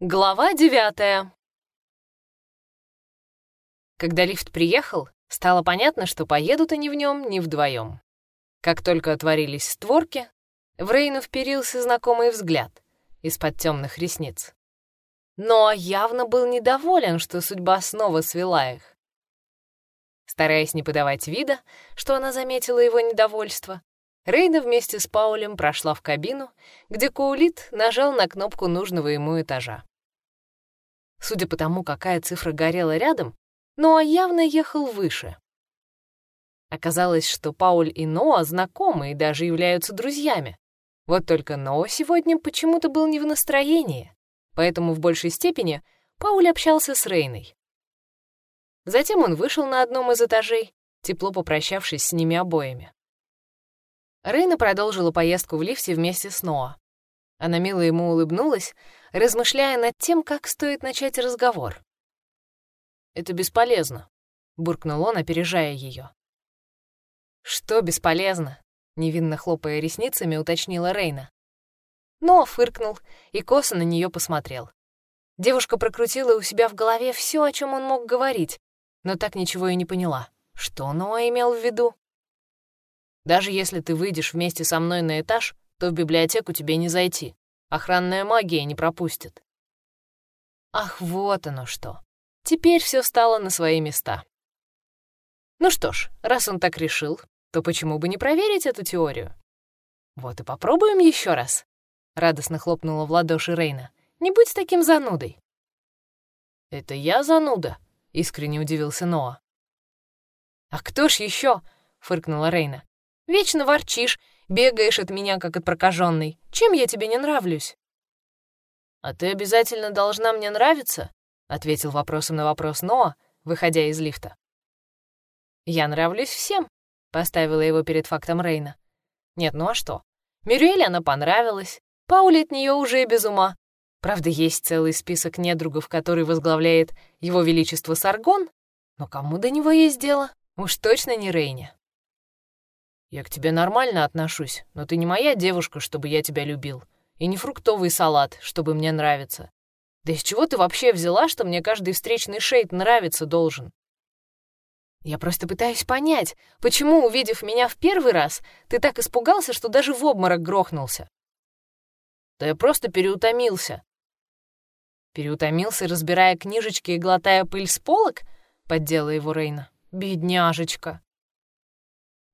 Глава девятая. Когда лифт приехал, стало понятно, что поедут они в нем не вдвоем. Как только отворились створки, в Рейну вперился знакомый взгляд из-под темных ресниц. Но явно был недоволен, что судьба снова свела их. Стараясь не подавать вида, что она заметила его недовольство, Рейна вместе с Паулем прошла в кабину, где Коулит нажал на кнопку нужного ему этажа. Судя по тому, какая цифра горела рядом, Ноа явно ехал выше. Оказалось, что Пауль и Ноа знакомы и даже являются друзьями. Вот только Ноа сегодня почему-то был не в настроении, поэтому в большей степени Пауль общался с Рейной. Затем он вышел на одном из этажей, тепло попрощавшись с ними обоими. Рейна продолжила поездку в лифте вместе с Ноа. Она мило ему улыбнулась, размышляя над тем, как стоит начать разговор. «Это бесполезно», — буркнул он, опережая ее. «Что бесполезно?» — невинно хлопая ресницами, уточнила Рейна. Ноа фыркнул и косо на нее посмотрел. Девушка прокрутила у себя в голове все, о чем он мог говорить, но так ничего и не поняла. Что Ноа имел в виду? Даже если ты выйдешь вместе со мной на этаж, то в библиотеку тебе не зайти. Охранная магия не пропустит. Ах, вот оно что. Теперь все стало на свои места. Ну что ж, раз он так решил, то почему бы не проверить эту теорию? Вот и попробуем еще раз. Радостно хлопнула в ладоши Рейна. Не будь таким занудой. Это я зануда? Искренне удивился Ноа. А кто ж еще? фыркнула Рейна. Вечно ворчишь, бегаешь от меня, как от прокаженной. Чем я тебе не нравлюсь?» «А ты обязательно должна мне нравиться?» — ответил вопросом на вопрос Ноа, выходя из лифта. «Я нравлюсь всем», — поставила его перед фактом Рейна. «Нет, ну а что? Мюрриэль она понравилась, Паули от нее уже без ума. Правда, есть целый список недругов, который возглавляет его величество Саргон, но кому до него есть дело? Уж точно не Рейне». Я к тебе нормально отношусь, но ты не моя девушка, чтобы я тебя любил. И не фруктовый салат, чтобы мне нравиться. Да из чего ты вообще взяла, что мне каждый встречный шейд нравиться должен? Я просто пытаюсь понять, почему, увидев меня в первый раз, ты так испугался, что даже в обморок грохнулся. Да я просто переутомился. Переутомился, разбирая книжечки и глотая пыль с полок? Поддела его Рейна. Бедняжечка.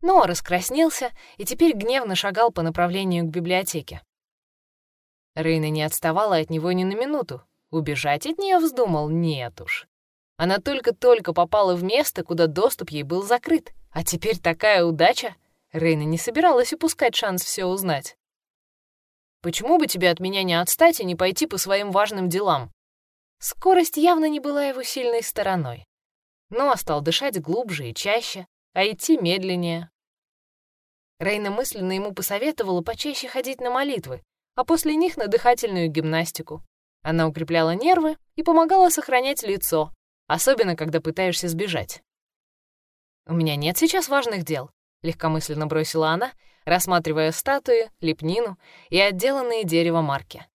Но раскраснелся и теперь гневно шагал по направлению к библиотеке. Рейна не отставала от него ни на минуту. Убежать от нее вздумал? Нет уж. Она только-только попала в место, куда доступ ей был закрыт. А теперь такая удача. Рейна не собиралась упускать шанс все узнать. «Почему бы тебе от меня не отстать и не пойти по своим важным делам?» Скорость явно не была его сильной стороной. Но стал дышать глубже и чаще, а идти медленнее. Рейна мысленно ему посоветовала почаще ходить на молитвы, а после них на дыхательную гимнастику. Она укрепляла нервы и помогала сохранять лицо, особенно когда пытаешься сбежать. «У меня нет сейчас важных дел», — легкомысленно бросила она, рассматривая статуи, лепнину и отделанные деревом марки.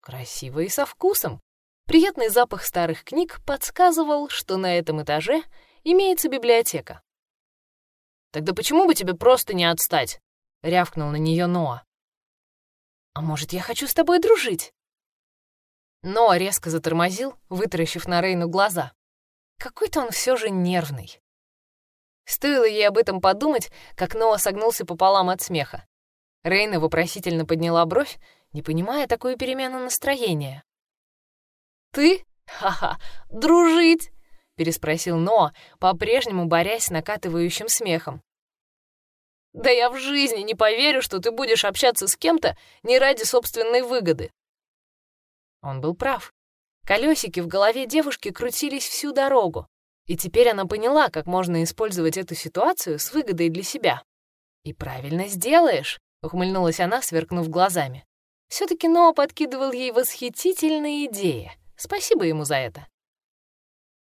Красиво и со вкусом. Приятный запах старых книг подсказывал, что на этом этаже имеется библиотека. Тогда почему бы тебе просто не отстать?» — рявкнул на нее Ноа. «А может, я хочу с тобой дружить?» Ноа резко затормозил, вытаращив на Рейну глаза. Какой-то он все же нервный. Стоило ей об этом подумать, как Ноа согнулся пополам от смеха. Рейна вопросительно подняла бровь, не понимая такую перемену настроения. «Ты? Ха-ха! Дружить! Переспросил Ноа, по-прежнему борясь с накатывающим смехом. «Да я в жизни не поверю, что ты будешь общаться с кем-то не ради собственной выгоды». Он был прав. Колесики в голове девушки крутились всю дорогу, и теперь она поняла, как можно использовать эту ситуацию с выгодой для себя. «И правильно сделаешь», — ухмыльнулась она, сверкнув глазами. все таки Ноа подкидывал ей восхитительные идеи. Спасибо ему за это.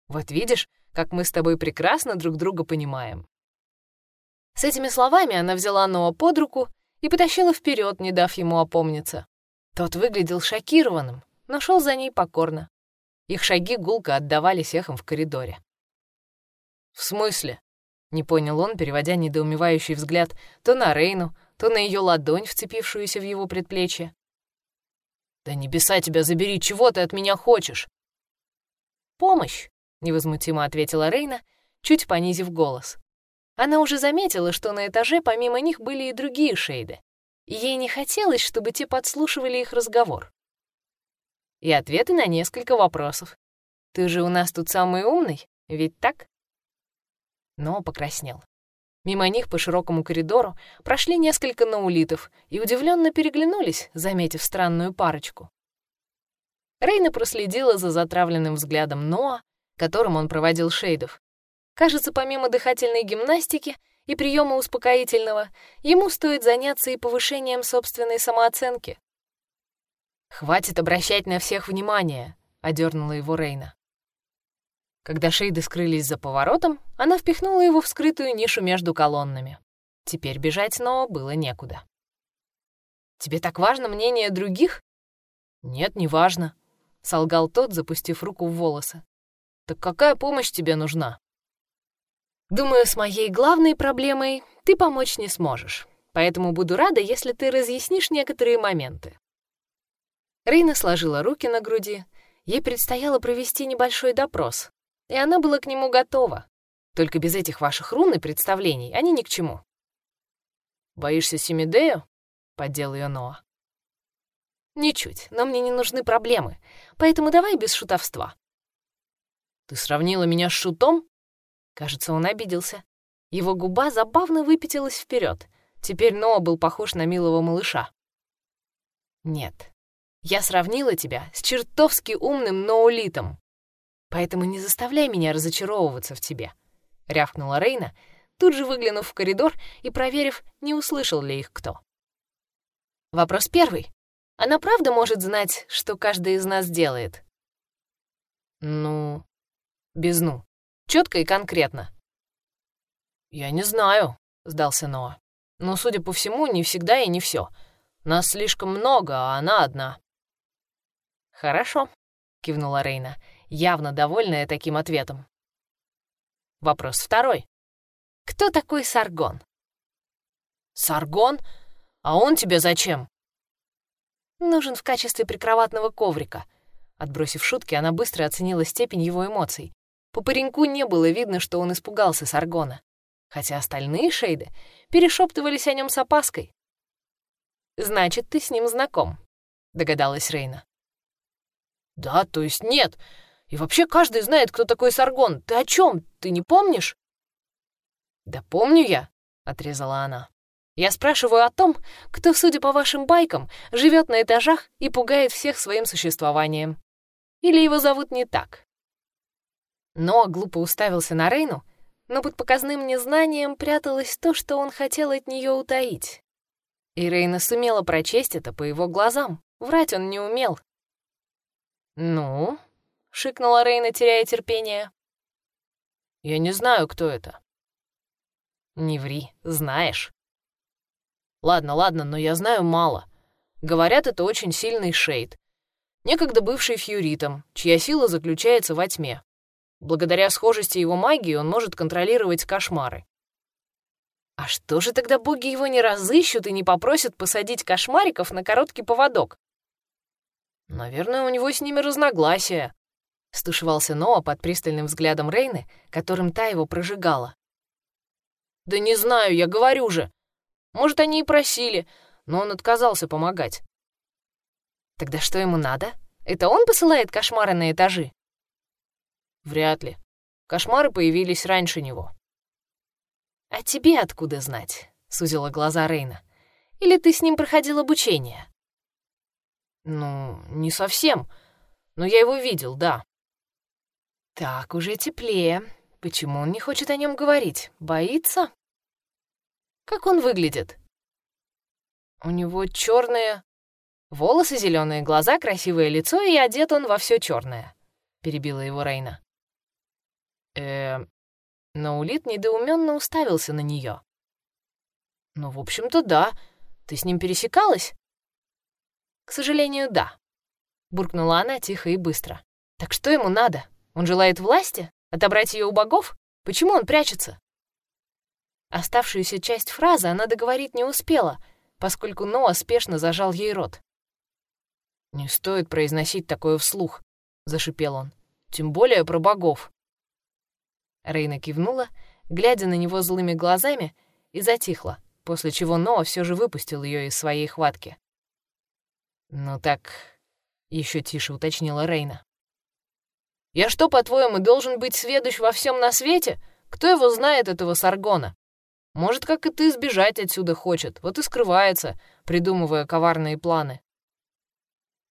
Вот видишь, как мы с тобой прекрасно друг друга понимаем». С этими словами она взяла Ноа под руку и потащила вперед, не дав ему опомниться. Тот выглядел шокированным, но шел за ней покорно. Их шаги гулко отдавались эхом в коридоре. «В смысле?» — не понял он, переводя недоумевающий взгляд то на Рейну, то на ее ладонь, вцепившуюся в его предплечье. «Да небеса тебя забери, чего ты от меня хочешь?» «Помощь», — невозмутимо ответила Рейна, чуть понизив голос. Она уже заметила, что на этаже помимо них были и другие шейды, ей не хотелось, чтобы те подслушивали их разговор. И ответы на несколько вопросов. «Ты же у нас тут самый умный, ведь так?» Но покраснел. Мимо них по широкому коридору прошли несколько наулитов и удивленно переглянулись, заметив странную парочку. Рейна проследила за затравленным взглядом Ноа, которым он проводил шейдов. Кажется, помимо дыхательной гимнастики и приема успокоительного, ему стоит заняться и повышением собственной самооценки. «Хватит обращать на всех внимание», — одернула его Рейна. Когда шейды скрылись за поворотом, она впихнула его в скрытую нишу между колоннами. Теперь бежать снова было некуда. «Тебе так важно мнение других?» «Нет, не важно», — солгал тот, запустив руку в волосы. «Так какая помощь тебе нужна?» Думаю, с моей главной проблемой ты помочь не сможешь, поэтому буду рада, если ты разъяснишь некоторые моменты. Рейна сложила руки на груди. Ей предстояло провести небольшой допрос, и она была к нему готова. Только без этих ваших рун и представлений они ни к чему. «Боишься Семидею?» — поддел ее Ноа. «Ничуть, но мне не нужны проблемы, поэтому давай без шутовства». «Ты сравнила меня с шутом?» Кажется, он обиделся. Его губа забавно выпятилась вперед. Теперь Ноа был похож на милого малыша. «Нет, я сравнила тебя с чертовски умным ноулитом. Поэтому не заставляй меня разочаровываться в тебе», — рявкнула Рейна, тут же выглянув в коридор и проверив, не услышал ли их кто. Вопрос первый. Она правда может знать, что каждый из нас делает? Ну, без «ну». Четко и конкретно. «Я не знаю», — сдался Ноа. «Но, судя по всему, не всегда и не все. Нас слишком много, а она одна». «Хорошо», — кивнула Рейна, явно довольная таким ответом. Вопрос второй. Кто такой Саргон? Саргон? А он тебе зачем? Нужен в качестве прикроватного коврика. Отбросив шутки, она быстро оценила степень его эмоций. По пареньку не было видно, что он испугался Саргона, хотя остальные шейды перешептывались о нем с опаской. «Значит, ты с ним знаком», — догадалась Рейна. «Да, то есть нет. И вообще каждый знает, кто такой Саргон. Ты о чем? Ты не помнишь?» «Да помню я», — отрезала она. «Я спрашиваю о том, кто, судя по вашим байкам, живет на этажах и пугает всех своим существованием. Или его зовут не так?» Но глупо уставился на Рейну, но под показным незнанием пряталось то, что он хотел от нее утаить. И Рейна сумела прочесть это по его глазам. Врать он не умел. «Ну?» — шикнула Рейна, теряя терпение. «Я не знаю, кто это». «Не ври, знаешь». «Ладно, ладно, но я знаю мало. Говорят, это очень сильный шейд. Некогда бывший фьюритом, чья сила заключается во тьме. Благодаря схожести его магии он может контролировать кошмары. А что же тогда боги его не разыщут и не попросят посадить кошмариков на короткий поводок? Наверное, у него с ними разногласия. Стушевался Ноа под пристальным взглядом Рейны, которым та его прожигала. Да не знаю, я говорю же. Может, они и просили, но он отказался помогать. Тогда что ему надо? Это он посылает кошмары на этажи? Вряд ли. Кошмары появились раньше него. «А тебе откуда знать?» — сузила глаза Рейна. «Или ты с ним проходил обучение?» «Ну, не совсем. Но я его видел, да». «Так, уже теплее. Почему он не хочет о нем говорить? Боится?» «Как он выглядит?» «У него черные...» «Волосы, зеленые глаза, красивое лицо, и одет он во все черное», — перебила его Рейна э Но Улит недоуменно уставился на нее. «Ну, в общем-то, да. Ты с ним пересекалась?» «К сожалению, да». буркнула она тихо и быстро. «Так что ему надо? Он желает власти? Отобрать ее у богов? Почему он прячется?» Оставшуюся часть фразы она договорить не успела, поскольку Ноа спешно зажал ей рот. «Не стоит произносить такое вслух», — зашипел он. «Тем более про богов». Рейна кивнула, глядя на него злыми глазами, и затихла, после чего Ноа все же выпустил ее из своей хватки. «Ну так...» — еще тише уточнила Рейна. «Я что, по-твоему, должен быть сведущ во всем на свете? Кто его знает, этого Саргона? Может, как и ты, сбежать отсюда хочет, вот и скрывается, придумывая коварные планы».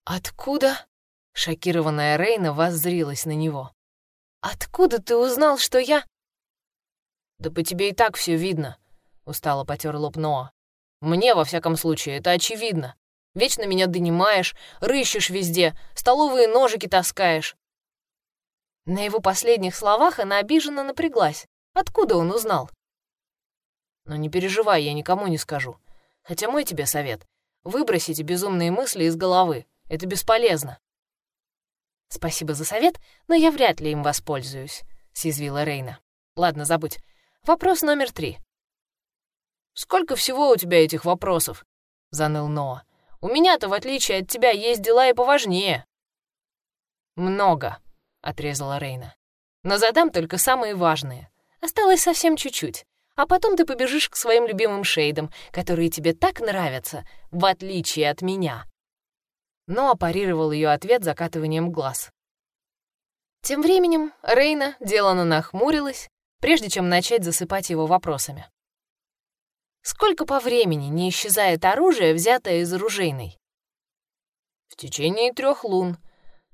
«Откуда?» — шокированная Рейна воззрилась на него. «Откуда ты узнал, что я...» «Да по тебе и так все видно», — устало потер лоб Ноа. «Мне, во всяком случае, это очевидно. Вечно меня донимаешь, рыщешь везде, столовые ножики таскаешь». На его последних словах она обиженно напряглась. Откуда он узнал? «Но не переживай, я никому не скажу. Хотя мой тебе совет — выбросите безумные мысли из головы. Это бесполезно». «Спасибо за совет, но я вряд ли им воспользуюсь», — съязвила Рейна. «Ладно, забудь. Вопрос номер три». «Сколько всего у тебя этих вопросов?» — заныл Ноа. «У меня-то, в отличие от тебя, есть дела и поважнее». «Много», — отрезала Рейна. «Но задам только самые важные. Осталось совсем чуть-чуть. А потом ты побежишь к своим любимым шейдам, которые тебе так нравятся, в отличие от меня» но парировал ее ответ закатыванием глаз. Тем временем Рейна делано нахмурилась, прежде чем начать засыпать его вопросами. Сколько по времени не исчезает оружие, взятое из оружейной? В течение трех лун,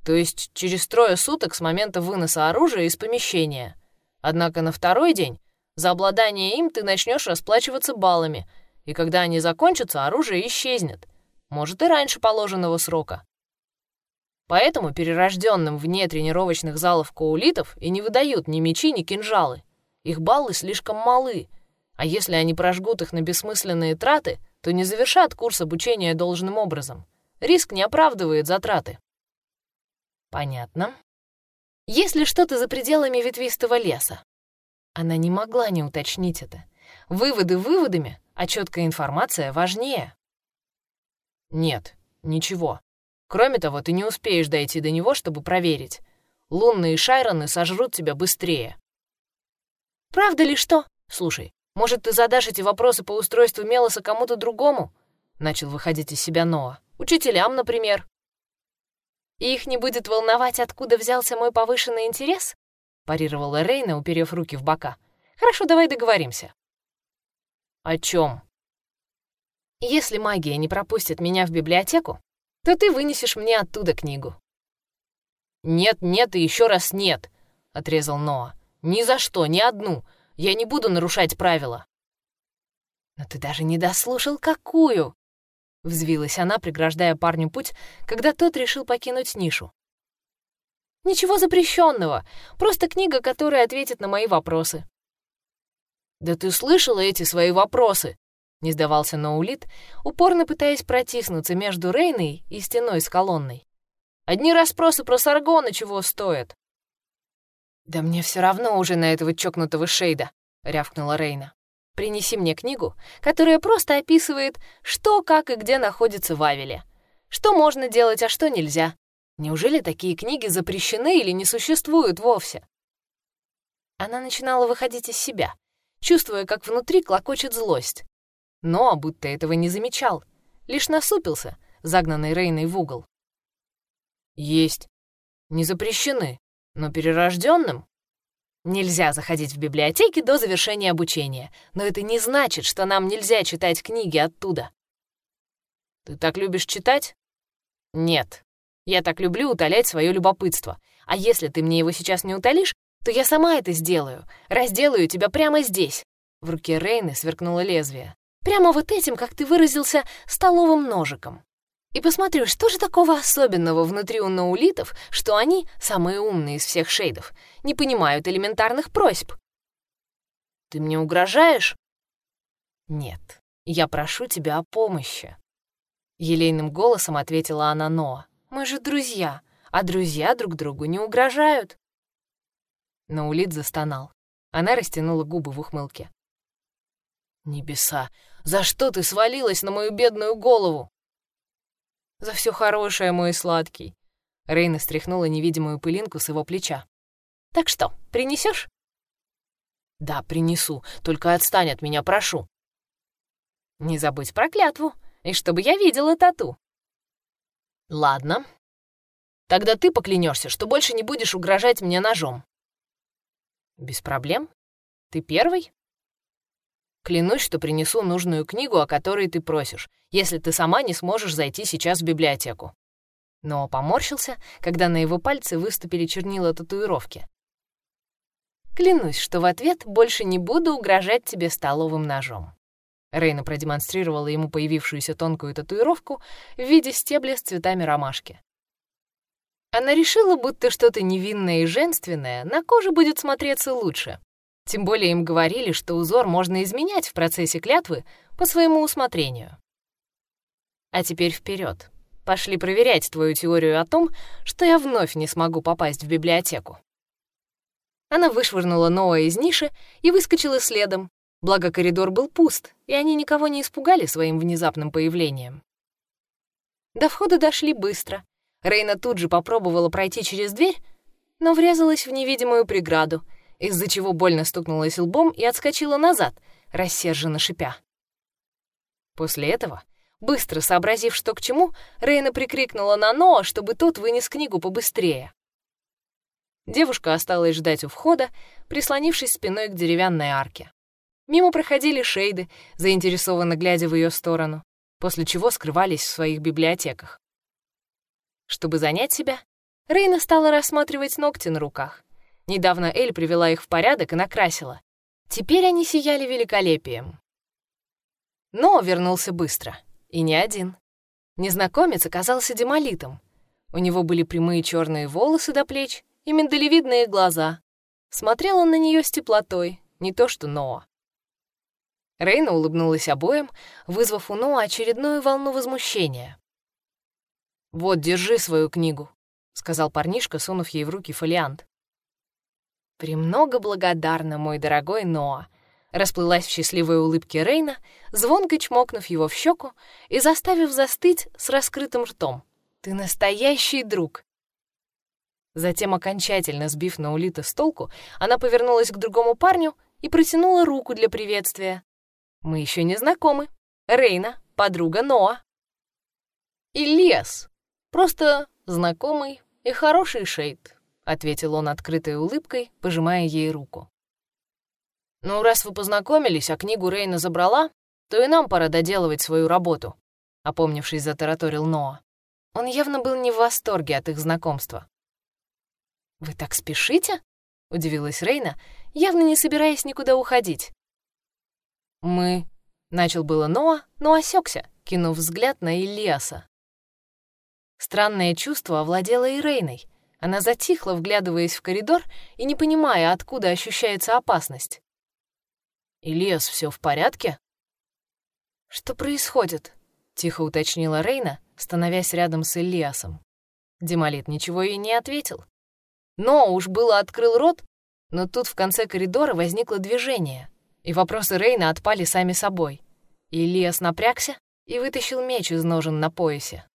то есть через трое суток с момента выноса оружия из помещения. Однако на второй день за обладание им ты начнешь расплачиваться баллами, и когда они закончатся, оружие исчезнет может и раньше положенного срока. Поэтому перерожденным вне тренировочных залов коулитов и не выдают ни мечи, ни кинжалы. Их баллы слишком малы, а если они прожгут их на бессмысленные траты, то не завершат курс обучения должным образом. Риск не оправдывает затраты. Понятно. Если что-то за пределами ветвистого леса? Она не могла не уточнить это. Выводы выводами, а четкая информация важнее. Нет, ничего. Кроме того, ты не успеешь дойти до него, чтобы проверить. Лунные шайроны сожрут тебя быстрее. Правда ли что? Слушай, может, ты задашь эти вопросы по устройству Мелоса кому-то другому? Начал выходить из себя Ноа. Учителям, например. И их не будет волновать, откуда взялся мой повышенный интерес? Парировала Рейна, уперев руки в бока. Хорошо, давай договоримся. О чем? Если магия не пропустит меня в библиотеку, то ты вынесешь мне оттуда книгу». «Нет, нет и еще раз нет», — отрезал Ноа. «Ни за что, ни одну. Я не буду нарушать правила». «Но ты даже не дослушал, какую!» — взвилась она, преграждая парню путь, когда тот решил покинуть нишу. «Ничего запрещенного, просто книга, которая ответит на мои вопросы». «Да ты слышала эти свои вопросы?» Не сдавался Ноулит, упорно пытаясь протиснуться между Рейной и стеной с колонной. «Одни расспросы про Саргона чего стоят?» «Да мне все равно уже на этого чокнутого Шейда», — рявкнула Рейна. «Принеси мне книгу, которая просто описывает, что, как и где находится в Авеле. Что можно делать, а что нельзя. Неужели такие книги запрещены или не существуют вовсе?» Она начинала выходить из себя, чувствуя, как внутри клокочет злость но будто этого не замечал, лишь насупился, загнанный Рейной в угол. «Есть. Не запрещены, но перерожденным Нельзя заходить в библиотеки до завершения обучения, но это не значит, что нам нельзя читать книги оттуда. Ты так любишь читать? Нет. Я так люблю утолять свое любопытство. А если ты мне его сейчас не утолишь, то я сама это сделаю. Разделаю тебя прямо здесь. В руке Рейны сверкнуло лезвие. Прямо вот этим, как ты выразился, столовым ножиком. И посмотрю, что же такого особенного внутри у наулитов, что они, самые умные из всех шейдов, не понимают элементарных просьб. Ты мне угрожаешь? Нет, я прошу тебя о помощи. Елейным голосом ответила она Ноа. Мы же друзья, а друзья друг другу не угрожают. Наулит застонал. Она растянула губы в ухмылке. «Небеса, за что ты свалилась на мою бедную голову?» «За все хорошее, мой сладкий». Рейна стряхнула невидимую пылинку с его плеча. «Так что, принесешь? «Да, принесу, только отстань от меня, прошу». «Не забудь про клятву, и чтобы я видела тату». «Ладно. Тогда ты поклянешься, что больше не будешь угрожать мне ножом». «Без проблем. Ты первый?» Клянусь, что принесу нужную книгу, о которой ты просишь, если ты сама не сможешь зайти сейчас в библиотеку. Но поморщился, когда на его пальце выступили чернила татуировки. Клянусь, что в ответ больше не буду угрожать тебе столовым ножом. Рейна продемонстрировала ему появившуюся тонкую татуировку в виде стебля с цветами ромашки. Она решила, будто что-то невинное и женственное на коже будет смотреться лучше. Тем более им говорили, что узор можно изменять в процессе клятвы по своему усмотрению. А теперь вперед. Пошли проверять твою теорию о том, что я вновь не смогу попасть в библиотеку. Она вышвырнула Ноа из ниши и выскочила следом, благо коридор был пуст, и они никого не испугали своим внезапным появлением. До входа дошли быстро. Рейна тут же попробовала пройти через дверь, но врезалась в невидимую преграду, из-за чего больно стукнулась лбом и отскочила назад, рассерженно шипя. После этого, быстро сообразив, что к чему, Рейна прикрикнула на Ноа, чтобы тот вынес книгу побыстрее. Девушка осталась ждать у входа, прислонившись спиной к деревянной арке. Мимо проходили шейды, заинтересованно глядя в ее сторону, после чего скрывались в своих библиотеках. Чтобы занять себя, Рейна стала рассматривать ногти на руках. Недавно Эль привела их в порядок и накрасила. Теперь они сияли великолепием. Но вернулся быстро, и не один. Незнакомец оказался демолитом. У него были прямые черные волосы до плеч и миндалевидные глаза. Смотрел он на нее с теплотой, не то что Ноа. Рейна улыбнулась обоим, вызвав у Ноа очередную волну возмущения. «Вот, держи свою книгу», — сказал парнишка, сунув ей в руки фолиант. «Премного благодарна, мой дорогой Ноа», — расплылась в счастливой улыбке Рейна, звонко чмокнув его в щеку и заставив застыть с раскрытым ртом. «Ты настоящий друг. Затем, окончательно сбив Наулита с толку, она повернулась к другому парню и протянула руку для приветствия. «Мы еще не знакомы. Рейна, подруга Ноа». «Ильяс, просто знакомый и хороший шейд», — ответил он открытой улыбкой, пожимая ей руку. «Ну, раз вы познакомились, а книгу Рейна забрала, то и нам пора доделывать свою работу», — опомнившись, затараторил Ноа. Он явно был не в восторге от их знакомства. «Вы так спешите?» — удивилась Рейна, явно не собираясь никуда уходить. «Мы...» — начал было Ноа, но осекся, кинув взгляд на Ильяса. Странное чувство овладело и Рейной. Она затихла, вглядываясь в коридор и не понимая, откуда ощущается опасность. «Ильяс, все в порядке?» «Что происходит?» — тихо уточнила Рейна, становясь рядом с Ильясом. Демолит ничего ей не ответил. Но уж было открыл рот, но тут в конце коридора возникло движение, и вопросы Рейна отпали сами собой. Ильяс напрягся и вытащил меч из ножен на поясе.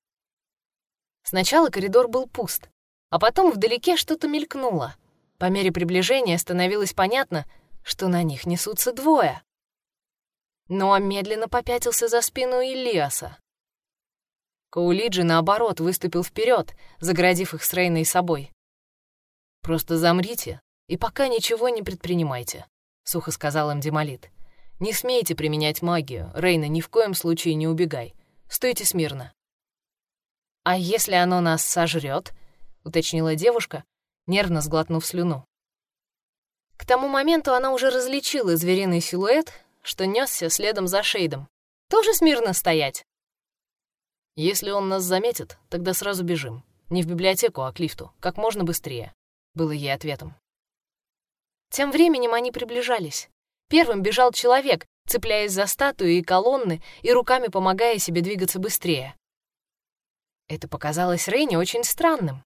Сначала коридор был пуст, а потом вдалеке что-то мелькнуло. По мере приближения становилось понятно, что на них несутся двое. Но медленно попятился за спину Ильяса. Каулиджи, наоборот, выступил вперед, заградив их с Рейной собой. «Просто замрите и пока ничего не предпринимайте», — сухо сказал им Демолит. «Не смейте применять магию. Рейна, ни в коем случае не убегай. Стойте смирно». «А если оно нас сожрет? Уточнила девушка, нервно сглотнув слюну. К тому моменту она уже различила звериный силуэт, что несся следом за Шейдом. «Тоже смирно стоять?» «Если он нас заметит, тогда сразу бежим. Не в библиотеку, а к лифту. Как можно быстрее было ей ответом. Тем временем они приближались. Первым бежал человек, цепляясь за статуи и колонны и руками помогая себе двигаться быстрее. Это показалось Рейне очень странным.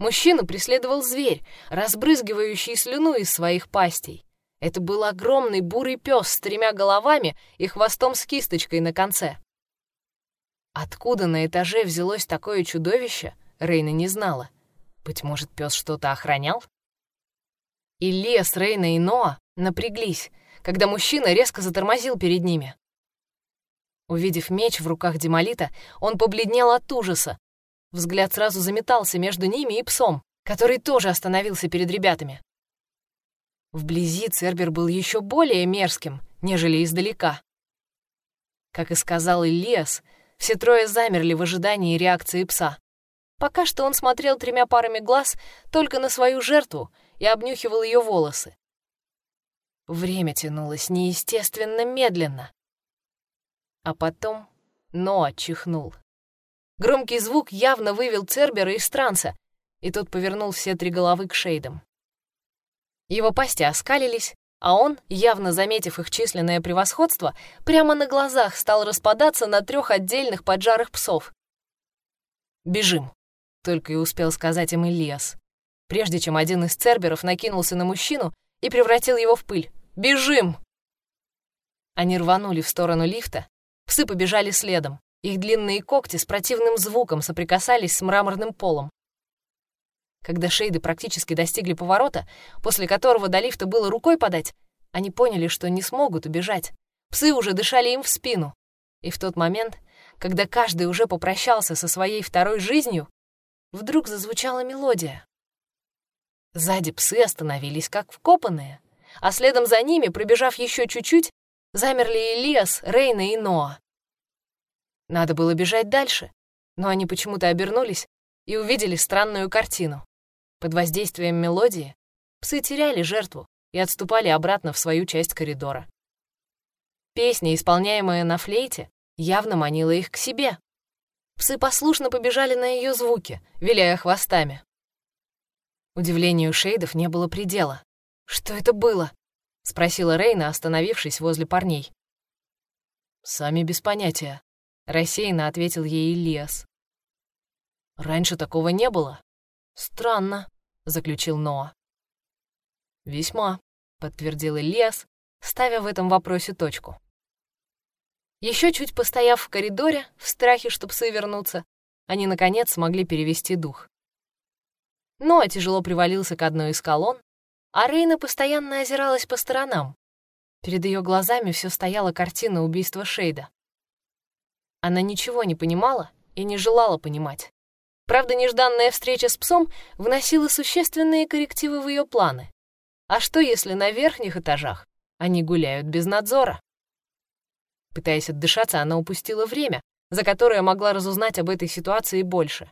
Мужчину преследовал зверь, разбрызгивающий слюну из своих пастей. Это был огромный бурый пес с тремя головами и хвостом с кисточкой на конце. Откуда на этаже взялось такое чудовище, Рейна не знала. Быть может, пес что-то охранял? И лес Рейна и Ноа напряглись, когда мужчина резко затормозил перед ними. Увидев меч в руках Демолита, он побледнел от ужаса, Взгляд сразу заметался между ними и псом, который тоже остановился перед ребятами. Вблизи Цербер был еще более мерзким, нежели издалека. Как и сказал Ильяс, все трое замерли в ожидании реакции пса. Пока что он смотрел тремя парами глаз только на свою жертву и обнюхивал ее волосы. Время тянулось неестественно медленно. А потом Ноа чихнул. Громкий звук явно вывел Цербера из транса, и тот повернул все три головы к шейдам. Его пасти оскалились, а он, явно заметив их численное превосходство, прямо на глазах стал распадаться на трех отдельных поджарых псов. «Бежим», — только и успел сказать им Ильяс, прежде чем один из церберов накинулся на мужчину и превратил его в пыль. «Бежим!» Они рванули в сторону лифта, псы побежали следом. Их длинные когти с противным звуком соприкасались с мраморным полом. Когда шейды практически достигли поворота, после которого до лифта было рукой подать, они поняли, что не смогут убежать. Псы уже дышали им в спину. И в тот момент, когда каждый уже попрощался со своей второй жизнью, вдруг зазвучала мелодия. Сзади псы остановились как вкопанные, а следом за ними, пробежав еще чуть-чуть, замерли Элиас, Рейна и Ноа. Надо было бежать дальше, но они почему-то обернулись и увидели странную картину. Под воздействием мелодии псы теряли жертву и отступали обратно в свою часть коридора. Песня, исполняемая на флейте, явно манила их к себе. Псы послушно побежали на ее звуки, виляя хвостами. Удивлению шейдов не было предела. «Что это было?» — спросила Рейна, остановившись возле парней. «Сами без понятия», Рассеянно ответил ей Ильяс. «Раньше такого не было. Странно», — заключил Ноа. «Весьма», — подтвердил Ильяс, ставя в этом вопросе точку. Еще чуть постояв в коридоре, в страхе, что псы вернутся, они, наконец, смогли перевести дух. Ноа тяжело привалился к одной из колонн, а Рейна постоянно озиралась по сторонам. Перед ее глазами все стояла картина убийства Шейда. Она ничего не понимала и не желала понимать. Правда, нежданная встреча с псом вносила существенные коррективы в ее планы. А что, если на верхних этажах они гуляют без надзора? Пытаясь отдышаться, она упустила время, за которое могла разузнать об этой ситуации больше.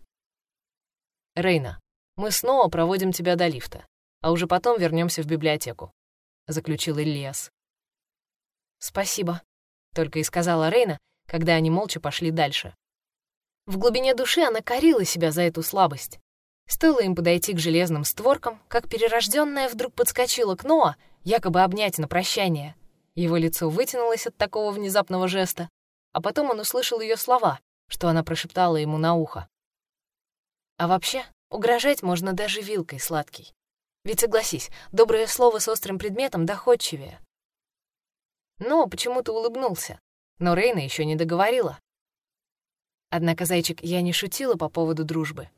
«Рейна, мы снова проводим тебя до лифта, а уже потом вернемся в библиотеку», — заключил Ильяс. «Спасибо», — только и сказала Рейна, когда они молча пошли дальше. В глубине души она корила себя за эту слабость. Стоило им подойти к железным створкам, как перерожденная вдруг подскочила к Ноа, якобы обнять на прощание. Его лицо вытянулось от такого внезапного жеста, а потом он услышал ее слова, что она прошептала ему на ухо. А вообще, угрожать можно даже вилкой сладкой. Ведь согласись, доброе слово с острым предметом доходчивее. Но почему-то улыбнулся, но Рейна еще не договорила. Однако, зайчик, я не шутила по поводу дружбы.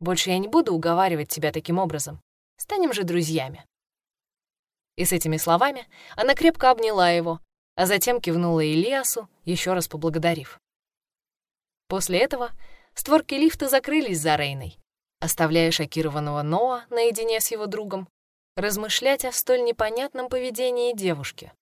Больше я не буду уговаривать тебя таким образом. Станем же друзьями. И с этими словами она крепко обняла его, а затем кивнула Илиасу, еще раз поблагодарив. После этого створки лифта закрылись за Рейной, оставляя шокированного Ноа наедине с его другом размышлять о столь непонятном поведении девушки.